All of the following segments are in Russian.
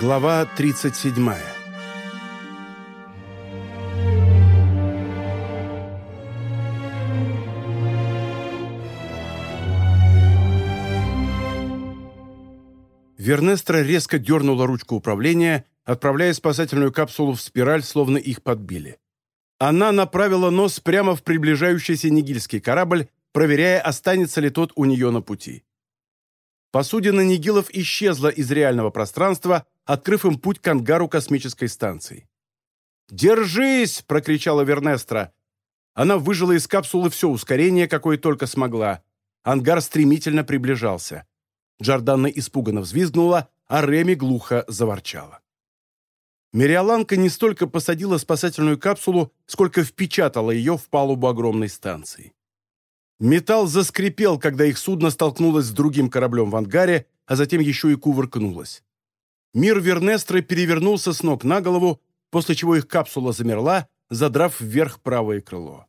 Глава 37 Вернестра резко дернула ручку управления, отправляя спасательную капсулу в спираль, словно их подбили. Она направила нос прямо в приближающийся нигильский корабль, проверяя, останется ли тот у нее на пути. Посудина Нигилов исчезла из реального пространства, открыв им путь к ангару космической станции. «Держись!» – прокричала Вернестра. Она выжила из капсулы все ускорение, какое только смогла. Ангар стремительно приближался. Джорданна испуганно взвизгнула, а Реми глухо заворчала. Мириоланка не столько посадила спасательную капсулу, сколько впечатала ее в палубу огромной станции. Металл заскрипел, когда их судно столкнулось с другим кораблем в ангаре, а затем еще и кувыркнулось. Мир Вернестры перевернулся с ног на голову, после чего их капсула замерла, задрав вверх правое крыло.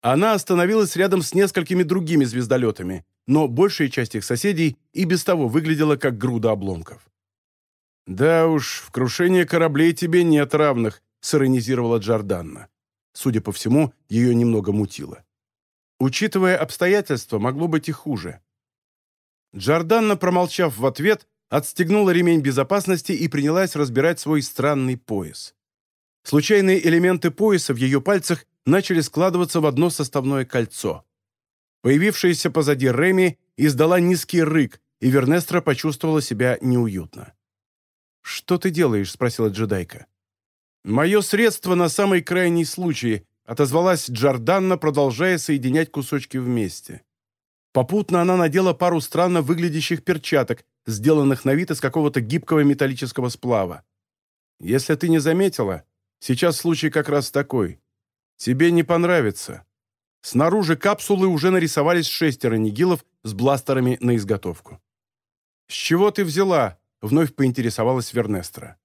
Она остановилась рядом с несколькими другими звездолетами, но большая часть их соседей и без того выглядела как груда обломков. «Да уж, в крушении кораблей тебе нет равных», — сиронизировала Джорданна. Судя по всему, ее немного мутило. Учитывая обстоятельства, могло быть и хуже. Джорданна, промолчав в ответ, отстегнула ремень безопасности и принялась разбирать свой странный пояс. Случайные элементы пояса в ее пальцах начали складываться в одно составное кольцо. Появившаяся позади Реми издала низкий рык, и Вернестра почувствовала себя неуютно. «Что ты делаешь?» – спросила джедайка. «Мое средство на самый крайний случай», – отозвалась Джорданна, продолжая соединять кусочки вместе. Попутно она надела пару странно выглядящих перчаток, сделанных на вид из какого-то гибкого металлического сплава. «Если ты не заметила, сейчас случай как раз такой. Тебе не понравится». Снаружи капсулы уже нарисовались шестеро нигилов с бластерами на изготовку. «С чего ты взяла?» — вновь поинтересовалась Вернестра.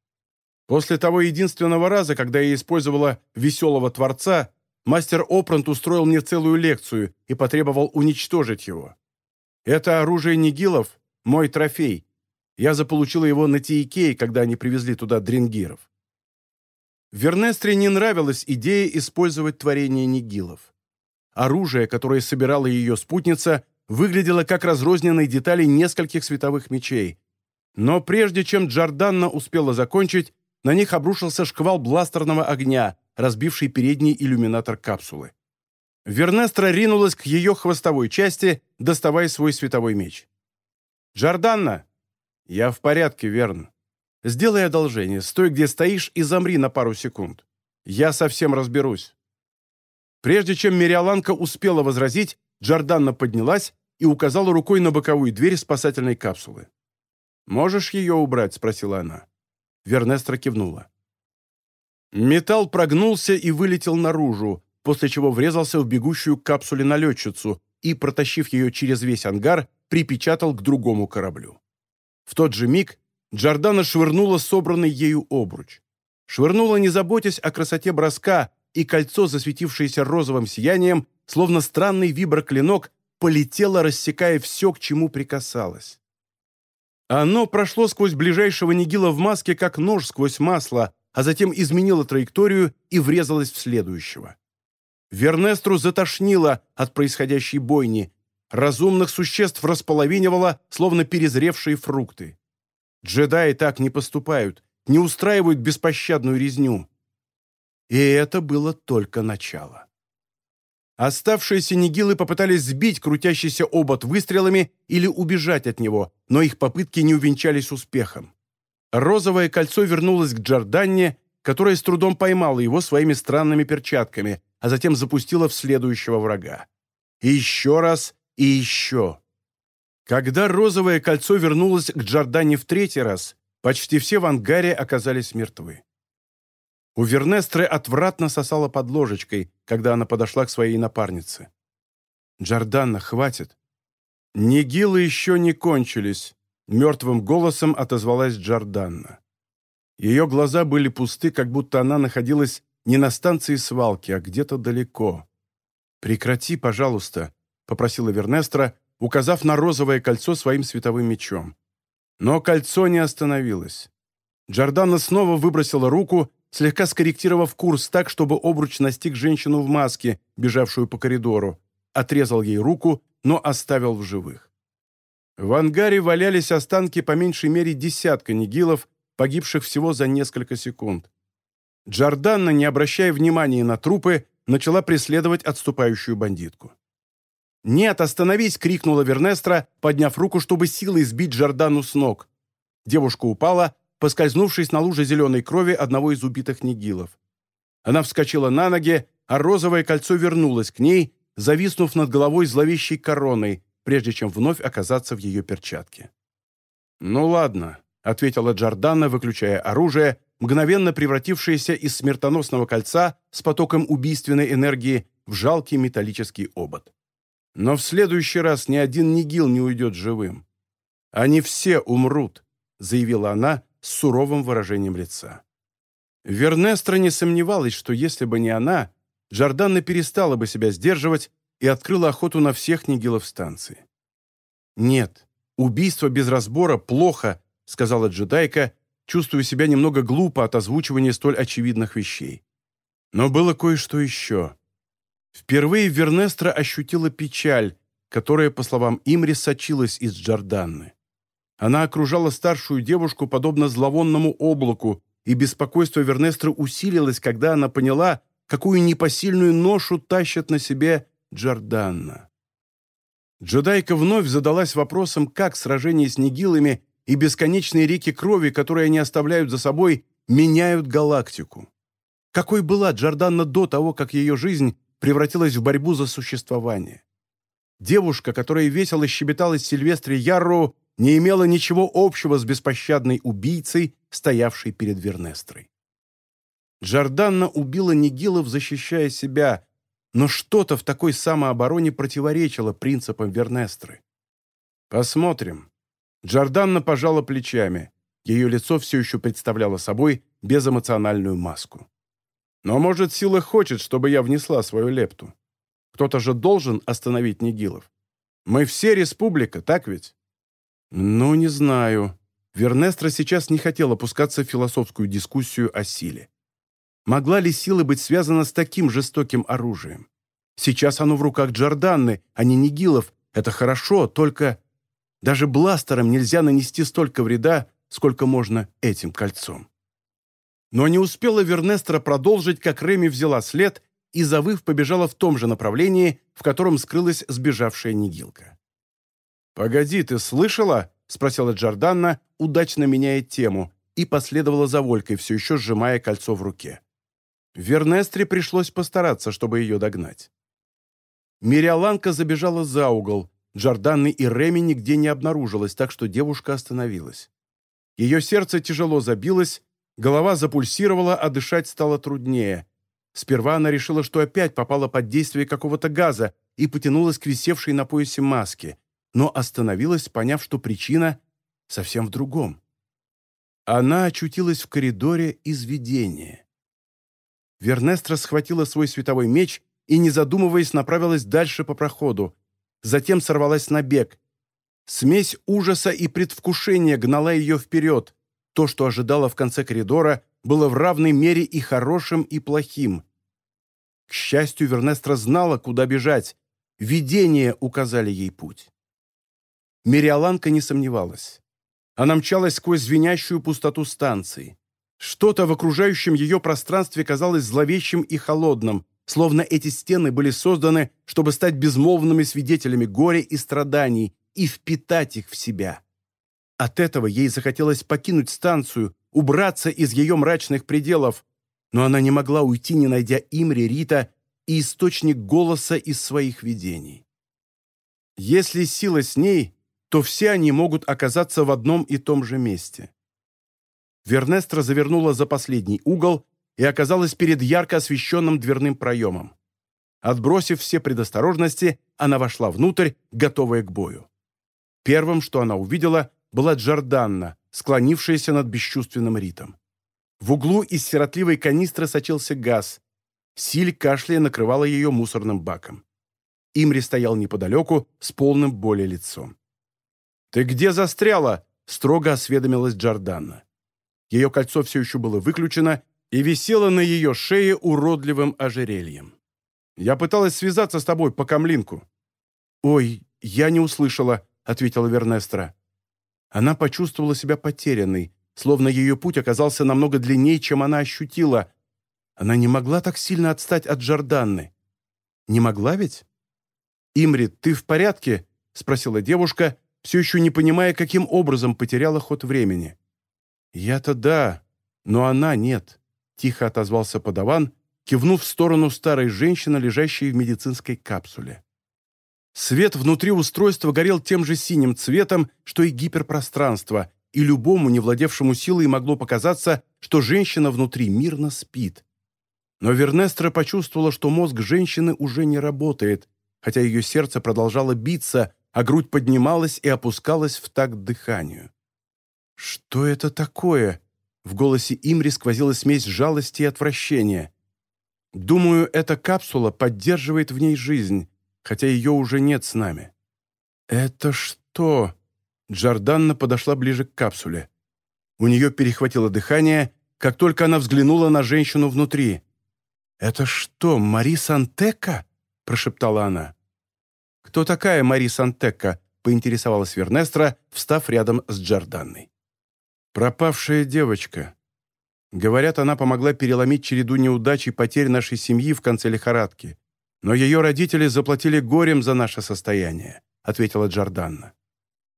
После того единственного раза, когда я использовала «веселого творца», мастер Опрант устроил мне целую лекцию и потребовал уничтожить его. Это оружие нигилов — мой трофей. Я заполучила его на Тиикее, когда они привезли туда дрингиров. Вернестре не нравилась идея использовать творение нигилов. Оружие, которое собирала ее спутница, выглядело как разрозненные детали нескольких световых мечей. Но прежде чем Джорданна успела закончить, на них обрушился шквал бластерного огня, разбивший передний иллюминатор капсулы. Вернестра ринулась к ее хвостовой части, доставая свой световой меч. «Джорданна!» «Я в порядке, Верн. Сделай одолжение, стой, где стоишь, и замри на пару секунд. Я совсем разберусь». Прежде чем Мириоланка успела возразить, Джорданна поднялась и указала рукой на боковую дверь спасательной капсулы. «Можешь ее убрать?» – спросила она. Вернестра кивнула. Металл прогнулся и вылетел наружу, после чего врезался в бегущую капсуле налетчицу и, протащив ее через весь ангар, припечатал к другому кораблю. В тот же миг Джордана швырнула собранный ею обруч. Швырнула, не заботясь о красоте броска, и кольцо, засветившееся розовым сиянием, словно странный виброклинок, полетело, рассекая все, к чему прикасалось. Оно прошло сквозь ближайшего Нигила в маске, как нож сквозь масло, а затем изменило траекторию и врезалось в следующего. Вернестру затошнило от происходящей бойни. Разумных существ располовинивало, словно перезревшие фрукты. Джедаи так не поступают, не устраивают беспощадную резню. И это было только начало. Оставшиеся нигилы попытались сбить крутящийся обод выстрелами или убежать от него, но их попытки не увенчались успехом. Розовое кольцо вернулось к Джорданне, которая с трудом поймала его своими странными перчатками, а затем запустила в следующего врага. И еще раз, и еще. Когда розовое кольцо вернулось к Джорданне в третий раз, почти все в ангаре оказались мертвы. У Вернестры отвратно сосала под ложечкой, когда она подошла к своей напарнице. «Джорданна, хватит!» «Нигилы еще не кончились», — мертвым голосом отозвалась Джорданна. Ее глаза были пусты, как будто она находилась не на станции свалки, а где-то далеко. «Прекрати, пожалуйста», — попросила Вернестра, указав на розовое кольцо своим световым мечом. Но кольцо не остановилось. Джордана снова выбросила руку, слегка скорректировав курс так, чтобы обруч настиг женщину в маске, бежавшую по коридору, отрезал ей руку, но оставил в живых. В ангаре валялись останки по меньшей мере десятка нигилов, погибших всего за несколько секунд. Джорданна, не обращая внимания на трупы, начала преследовать отступающую бандитку. «Нет, остановись!» — крикнула Вернестра, подняв руку, чтобы силой сбить Джордану с ног. Девушка упала, поскользнувшись на луже зеленой крови одного из убитых нигилов. Она вскочила на ноги, а розовое кольцо вернулось к ней, зависнув над головой зловещей короной, прежде чем вновь оказаться в ее перчатке. «Ну ладно», — ответила Джордана, выключая оружие, мгновенно превратившееся из смертоносного кольца с потоком убийственной энергии в жалкий металлический обод. «Но в следующий раз ни один нигил не уйдет живым. Они все умрут», — заявила она с суровым выражением лица. Вернестра не сомневалась, что если бы не она, Джорданна перестала бы себя сдерживать и открыла охоту на всех нигилов станции. «Нет, убийство без разбора плохо», — сказала джедайка, чувствуя себя немного глупо от озвучивания столь очевидных вещей. Но было кое-что еще. Впервые Вернестра ощутила печаль, которая, по словам Имри, сочилась из Джорданны. Она окружала старшую девушку подобно зловонному облаку, и беспокойство Вернестры усилилось, когда она поняла, какую непосильную ношу тащат на себе Джорданна. Джедайка вновь задалась вопросом, как сражение с нигилами и бесконечные реки крови, которые они оставляют за собой, меняют галактику. Какой была Джорданна до того, как ее жизнь превратилась в борьбу за существование? Девушка, которая весело щебетала с Сильвестре Ярроу, не имела ничего общего с беспощадной убийцей, стоявшей перед Вернестрой. Джорданна убила Нигилов, защищая себя, но что-то в такой самообороне противоречило принципам Вернестры. «Посмотрим». Джорданна пожала плечами. Ее лицо все еще представляло собой безэмоциональную маску. «Но, может, сила хочет, чтобы я внесла свою лепту. Кто-то же должен остановить Нигилов. Мы все республика, так ведь?» «Ну, не знаю». Вернестра сейчас не хотела опускаться в философскую дискуссию о силе. Могла ли сила быть связана с таким жестоким оружием? Сейчас оно в руках Джорданны, а не Нигилов. Это хорошо, только... Даже бластером нельзя нанести столько вреда, сколько можно этим кольцом. Но не успела Вернестра продолжить, как Реми взяла след и, завыв, побежала в том же направлении, в котором скрылась сбежавшая Нигилка. «Погоди, ты слышала?» — спросила Джорданна, удачно меняя тему, и последовала за Волькой, все еще сжимая кольцо в руке. Вернестре пришлось постараться, чтобы ее догнать. Мириаланка забежала за угол. Джорданны и Реми нигде не обнаружилось, так что девушка остановилась. Ее сердце тяжело забилось, голова запульсировала, а дышать стало труднее. Сперва она решила, что опять попала под действие какого-то газа и потянулась к висевшей на поясе маске, но остановилась, поняв, что причина совсем в другом. Она очутилась в коридоре из видения. Вернестра схватила свой световой меч и, не задумываясь, направилась дальше по проходу. Затем сорвалась на бег. Смесь ужаса и предвкушения гнала ее вперед. То, что ожидала в конце коридора, было в равной мере и хорошим, и плохим. К счастью, Вернестра знала, куда бежать. Видения указали ей путь. Мириаланка не сомневалась. Она мчалась сквозь звенящую пустоту станции. Что-то в окружающем ее пространстве казалось зловещим и холодным, словно эти стены были созданы, чтобы стать безмолвными свидетелями горя и страданий и впитать их в себя. От этого ей захотелось покинуть станцию, убраться из ее мрачных пределов, но она не могла уйти, не найдя Имри, Рита и источник голоса из своих видений. Если сила с ней, то все они могут оказаться в одном и том же месте. Вернестра завернула за последний угол и оказалась перед ярко освещенным дверным проемом. Отбросив все предосторожности, она вошла внутрь, готовая к бою. Первым, что она увидела, была Джорданна, склонившаяся над бесчувственным Ритом. В углу из сиротливой канистры сочился газ. Силь кашляя накрывала ее мусорным баком. Имри стоял неподалеку с полным боли лицом. «Ты где застряла?» — строго осведомилась Джорданна. ее кольцо все еще было выключено и висело на ее шее уродливым ожерельем. «Я пыталась связаться с тобой по камлинку». «Ой, я не услышала», — ответила Вернестра. Она почувствовала себя потерянной, словно ее путь оказался намного длиннее, чем она ощутила. Она не могла так сильно отстать от Джорданны. Не могла ведь? «Имри, ты в порядке?» — спросила девушка, все еще не понимая, каким образом потеряла ход времени. «Я-то да, но она нет», — тихо отозвался подаван, кивнув в сторону старой женщины, лежащей в медицинской капсуле. Свет внутри устройства горел тем же синим цветом, что и гиперпространство, и любому, не владевшему силой, могло показаться, что женщина внутри мирно спит. Но Вернестра почувствовала, что мозг женщины уже не работает, хотя ее сердце продолжало биться, а грудь поднималась и опускалась в такт дыханию. «Что это такое?» В голосе Имри сквозила смесь жалости и отвращения. «Думаю, эта капсула поддерживает в ней жизнь, хотя ее уже нет с нами». «Это что?» Джорданна подошла ближе к капсуле. У нее перехватило дыхание, как только она взглянула на женщину внутри. «Это что, Мари Сантека?» – прошептала она. «Кто такая Мари Сантека?» – поинтересовалась Вернестра, встав рядом с Джорданной. «Пропавшая девочка. Говорят, она помогла переломить череду неудач и потерь нашей семьи в конце лихорадки. Но ее родители заплатили горем за наше состояние», – ответила Джорданна.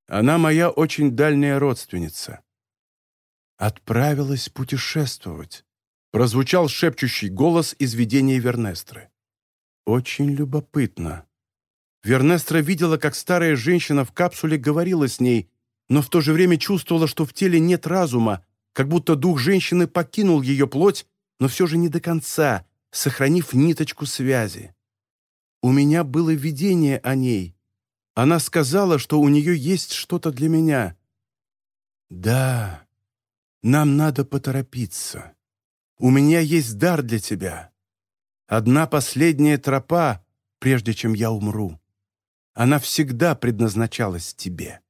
«Она моя очень дальняя родственница». «Отправилась путешествовать», прозвучал шепчущий голос из видения Вернестры. «Очень любопытно». Вернестра видела, как старая женщина в капсуле говорила с ней, но в то же время чувствовала, что в теле нет разума, как будто дух женщины покинул ее плоть, но все же не до конца, сохранив ниточку связи. У меня было видение о ней. Она сказала, что у нее есть что-то для меня. «Да, нам надо поторопиться». У меня есть дар для тебя. Одна последняя тропа, прежде чем я умру. Она всегда предназначалась тебе».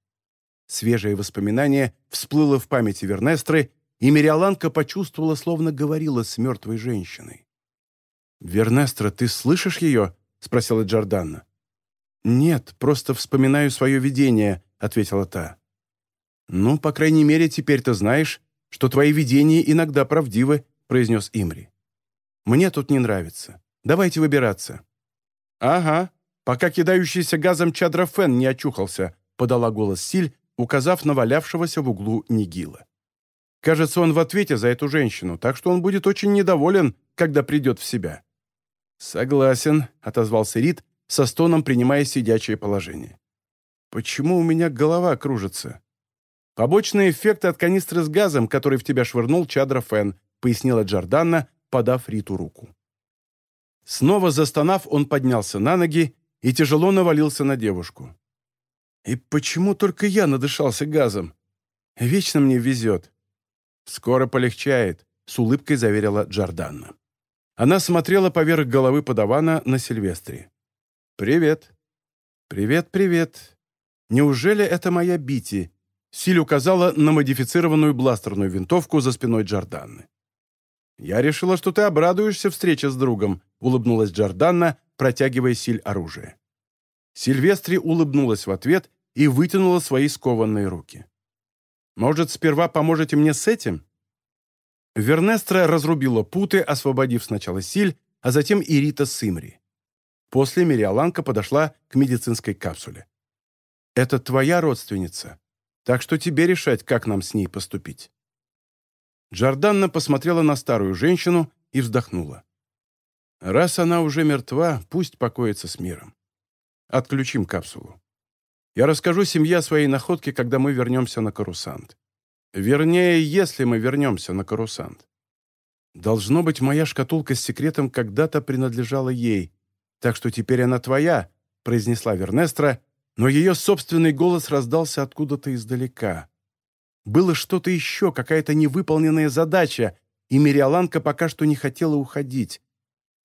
Свежее воспоминание всплыло в памяти Вернестры, и Мириоланка почувствовала, словно говорила с мертвой женщиной. «Вернестра, ты слышишь ее?» — спросила Джорданна. «Нет, просто вспоминаю свое видение», — ответила та. «Ну, по крайней мере, теперь ты знаешь, что твои видения иногда правдивы», произнес Имри. «Мне тут не нравится. Давайте выбираться». «Ага, пока кидающийся газом Чадрафен не очухался», подала голос Силь, указав на валявшегося в углу Нигила. «Кажется, он в ответе за эту женщину, так что он будет очень недоволен, когда придет в себя». «Согласен», — отозвался Рид, со стоном принимая сидячее положение. «Почему у меня голова кружится?» «Побочный эффект от канистры с газом, который в тебя швырнул Чадра Фен», пояснила Джорданна, подав Риту руку. Снова застонав, он поднялся на ноги и тяжело навалился на девушку. «И почему только я надышался газом? Вечно мне везет». «Скоро полегчает», — с улыбкой заверила Джорданна. Она смотрела поверх головы подавана на Сильвестре. «Привет». «Привет, привет. Неужели это моя Бити?» Силь указала на модифицированную бластерную винтовку за спиной Джорданны. «Я решила, что ты обрадуешься встрече с другом», — улыбнулась Джорданна, протягивая Силь оружие. Сильвестри улыбнулась в ответ и вытянула свои скованные руки. «Может, сперва поможете мне с этим?» Вернестра разрубила путы, освободив сначала Силь, а затем Ирита с Имри. После Мириаланка подошла к медицинской капсуле. «Это твоя родственница, так что тебе решать, как нам с ней поступить». Джорданна посмотрела на старую женщину и вздохнула. «Раз она уже мертва, пусть покоится с миром. Отключим капсулу. Я расскажу семье о своей находке, когда мы вернемся на Карусант. Вернее, если мы вернемся на Карусант. Должно быть, моя шкатулка с секретом когда-то принадлежала ей, так что теперь она твоя», произнесла Вернестра, но ее собственный голос раздался откуда-то издалека. Было что-то еще, какая-то невыполненная задача, и Мириаланка пока что не хотела уходить.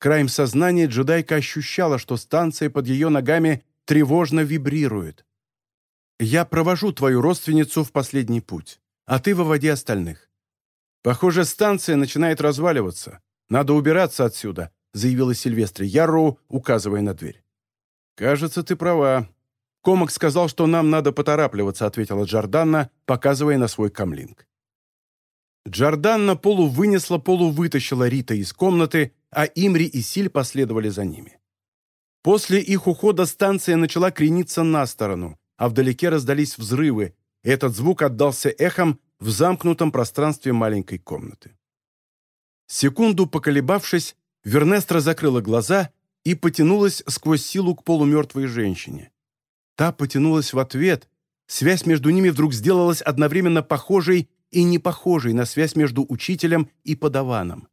Краем сознания джедайка ощущала, что станция под ее ногами тревожно вибрирует. «Я провожу твою родственницу в последний путь, а ты выводи остальных. «Похоже, станция начинает разваливаться. Надо убираться отсюда», заявила Сильвестре Ярроу, указывая на дверь. «Кажется, ты права. Комок сказал, что нам надо поторапливаться», ответила Джорданна, показывая на свой камлинг. Джорданна полу вынесла, полу вытащила Рита из комнаты, а Имри и Силь последовали за ними. После их ухода станция начала крениться на сторону, а вдалеке раздались взрывы, и этот звук отдался эхом в замкнутом пространстве маленькой комнаты. Секунду поколебавшись, Вернестра закрыла глаза и потянулась сквозь силу к полумертвой женщине. Та потянулась в ответ, связь между ними вдруг сделалась одновременно похожей и не похожей на связь между учителем и подаваном.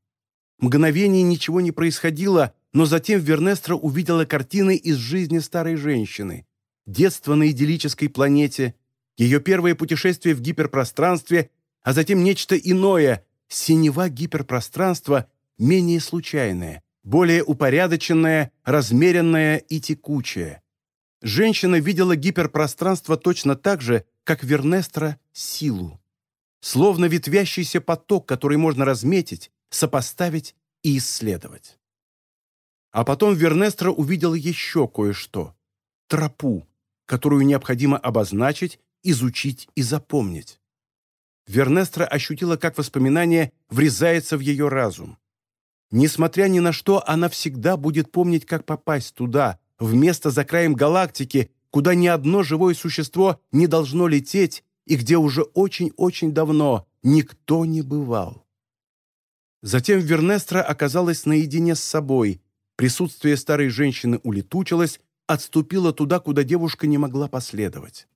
Мгновение ничего не происходило, но затем Вернестра увидела картины из жизни старой женщины. Детство на идиллической планете, ее первое путешествие в гиперпространстве, а затем нечто иное, синева гиперпространства, менее случайное, более упорядоченное, размеренное и текучее. Женщина видела гиперпространство точно так же, как Вернестра — силу. Словно ветвящийся поток, который можно разметить, сопоставить и исследовать. А потом Вернестра увидела еще кое-что — тропу, которую необходимо обозначить, изучить и запомнить. Вернестра ощутила, как воспоминание врезается в ее разум. Несмотря ни на что, она всегда будет помнить, как попасть туда, в место за краем галактики, куда ни одно живое существо не должно лететь и где уже очень-очень давно никто не бывал. Затем Вернестра оказалась наедине с собой. Присутствие старой женщины улетучилось, отступила туда, куда девушка не могла последовать.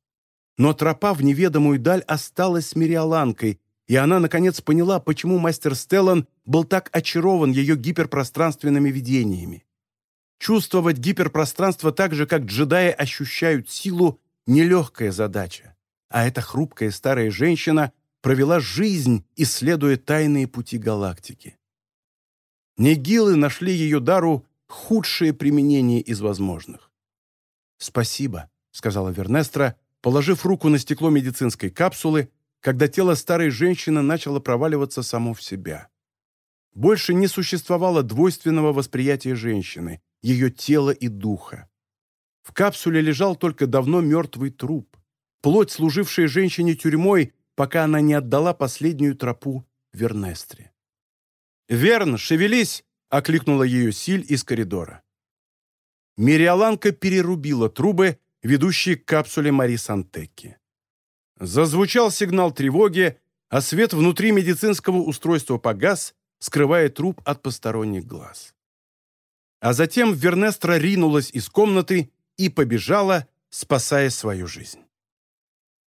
Но тропа в неведомую даль осталась с Мириоланкой, и она, наконец, поняла, почему мастер Стеллан был так очарован ее гиперпространственными видениями. Чувствовать гиперпространство так же, как джедаи ощущают силу, нелегкая задача. А эта хрупкая старая женщина провела жизнь, исследуя тайные пути галактики. Нигилы нашли ее дару худшее применение из возможных. «Спасибо», — сказала Вернестра, положив руку на стекло медицинской капсулы, когда тело старой женщины начало проваливаться само в себя. Больше не существовало двойственного восприятия женщины, ее тела и духа. В капсуле лежал только давно мертвый труп, плоть, служившая женщине тюрьмой, пока она не отдала последнюю тропу Вернестре. «Верн, шевелись!» — окликнула ее Силь из коридора. Мириоланка перерубила трубы, ведущие к капсуле Мари Сантекки. Зазвучал сигнал тревоги, а свет внутри медицинского устройства погас, скрывая труп от посторонних глаз. А затем Вернестра ринулась из комнаты и побежала, спасая свою жизнь.